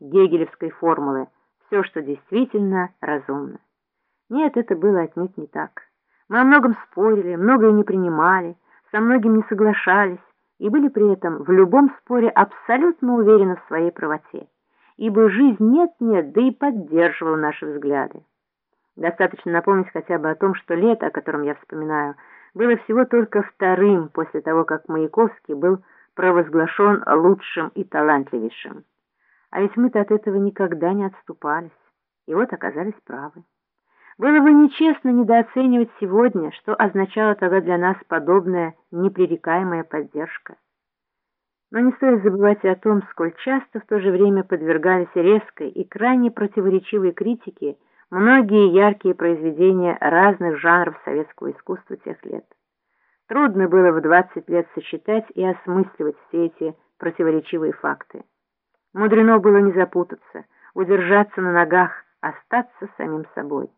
гегелевской формулы «все, что действительно разумно». Нет, это было отнюдь не так. Мы о многом спорили, многое не принимали, со многим не соглашались и были при этом в любом споре абсолютно уверены в своей правоте, ибо жизнь нет-нет, да и поддерживала наши взгляды. Достаточно напомнить хотя бы о том, что лето, о котором я вспоминаю, было всего только вторым после того, как Маяковский был провозглашен лучшим и талантливейшим. А ведь мы-то от этого никогда не отступались, и вот оказались правы. Было бы нечестно недооценивать сегодня, что означала тогда для нас подобная непререкаемая поддержка. Но не стоит забывать и о том, сколь часто в то же время подвергались резкой и крайне противоречивой критике многие яркие произведения разных жанров советского искусства тех лет. Трудно было в 20 лет сочетать и осмысливать все эти противоречивые факты. Мудрено было не запутаться, удержаться на ногах, остаться самим собой.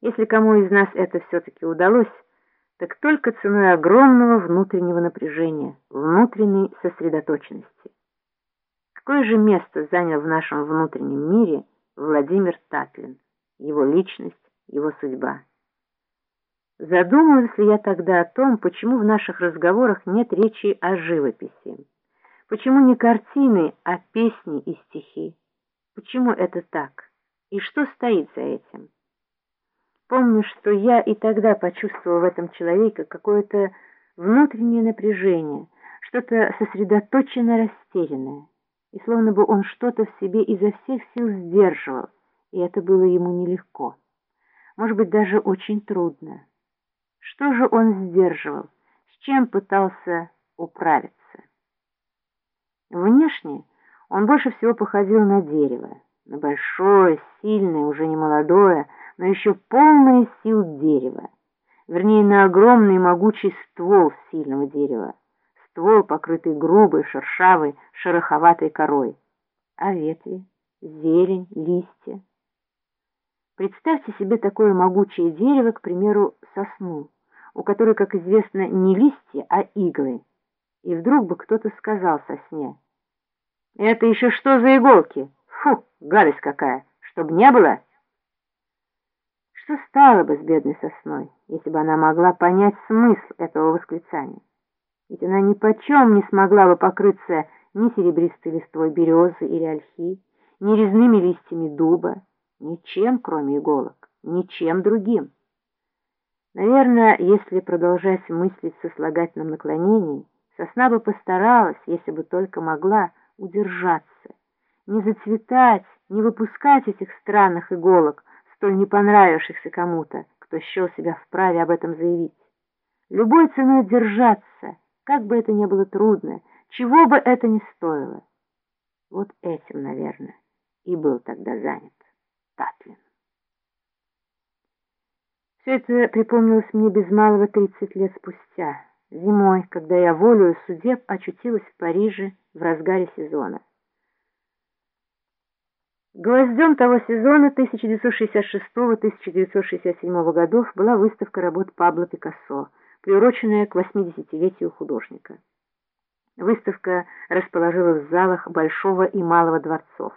Если кому из нас это все-таки удалось, так только ценой огромного внутреннего напряжения, внутренней сосредоточенности. Какое же место занял в нашем внутреннем мире Владимир Татлин, его личность, его судьба? Задумывался ли я тогда о том, почему в наших разговорах нет речи о живописи? Почему не картины, а песни и стихи? Почему это так? И что стоит за этим? Помню, что я и тогда почувствовал в этом человеке какое-то внутреннее напряжение, что-то сосредоточенно растерянное, и словно бы он что-то в себе изо всех сил сдерживал, и это было ему нелегко, может быть, даже очень трудно. Что же он сдерживал, с чем пытался управиться? Внешне он больше всего походил на дерево, на большое, сильное, уже не молодое, но еще полное сил дерева, вернее, на огромный могучий ствол сильного дерева, ствол, покрытый грубой, шершавой, шероховатой корой, а ветви, зелень, листья. Представьте себе такое могучее дерево, к примеру, сосну, у которой, как известно, не листья, а иглы. И вдруг бы кто-то сказал сосне, «Это еще что за иголки? Фу, гадость какая! Чтоб не было!» Что стало бы с бедной сосной, если бы она могла понять смысл этого восклицания? Ведь она ни почем не смогла бы покрыться ни серебристой листвой березы или ольхи, ни резными листьями дуба, ничем, кроме иголок, ничем другим. Наверное, если продолжать мыслить со сослагательном наклонении, сосна бы постаралась, если бы только могла, удержаться, не зацветать, не выпускать этих странных иголок, столь не понравившихся кому-то, кто счел себя вправе об этом заявить. Любой ценой держаться, как бы это ни было трудно, чего бы это ни стоило. Вот этим, наверное, и был тогда занят Татлин. Все это припомнилось мне без малого тридцать лет спустя, зимой, когда я волею судеб очутилась в Париже в разгаре сезона. Гвоздем того сезона 1966-1967 годов была выставка работ Пабло Пикассо, приуроченная к 80-летию художника. Выставка расположилась в залах Большого и Малого дворцов.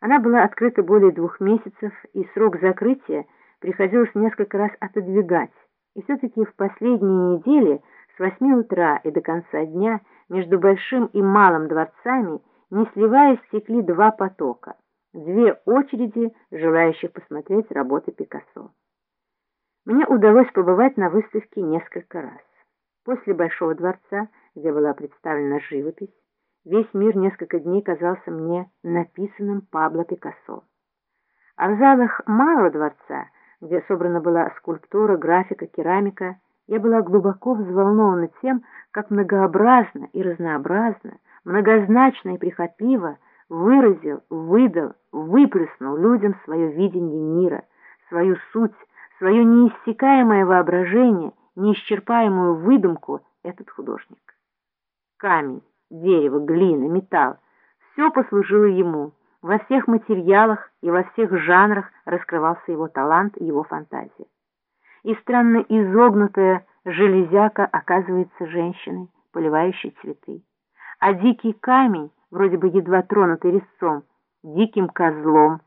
Она была открыта более двух месяцев, и срок закрытия приходилось несколько раз отодвигать. И все-таки в последние недели с 8 утра и до конца дня между Большим и Малым дворцами, не сливаясь, текли два потока – две очереди желающих посмотреть работы Пикассо. Мне удалось побывать на выставке несколько раз. После Большого дворца, где была представлена живопись, весь мир несколько дней казался мне написанным Пабло Пикассо. А в залах Малого дворца, где собрана была скульптура, графика, керамика, я была глубоко взволнована тем, как многообразно и разнообразно, многозначно и прихотливо выразил, выдал, выплеснул людям свое видение мира, свою суть, свое неиссякаемое воображение, неисчерпаемую выдумку этот художник. Камень, дерево, глина, металл — все послужило ему. Во всех материалах и во всех жанрах раскрывался его талант и его фантазия. И странно изогнутая железяка оказывается женщиной, поливающей цветы. А дикий камень вроде бы едва тронутый резцом, диким козлом,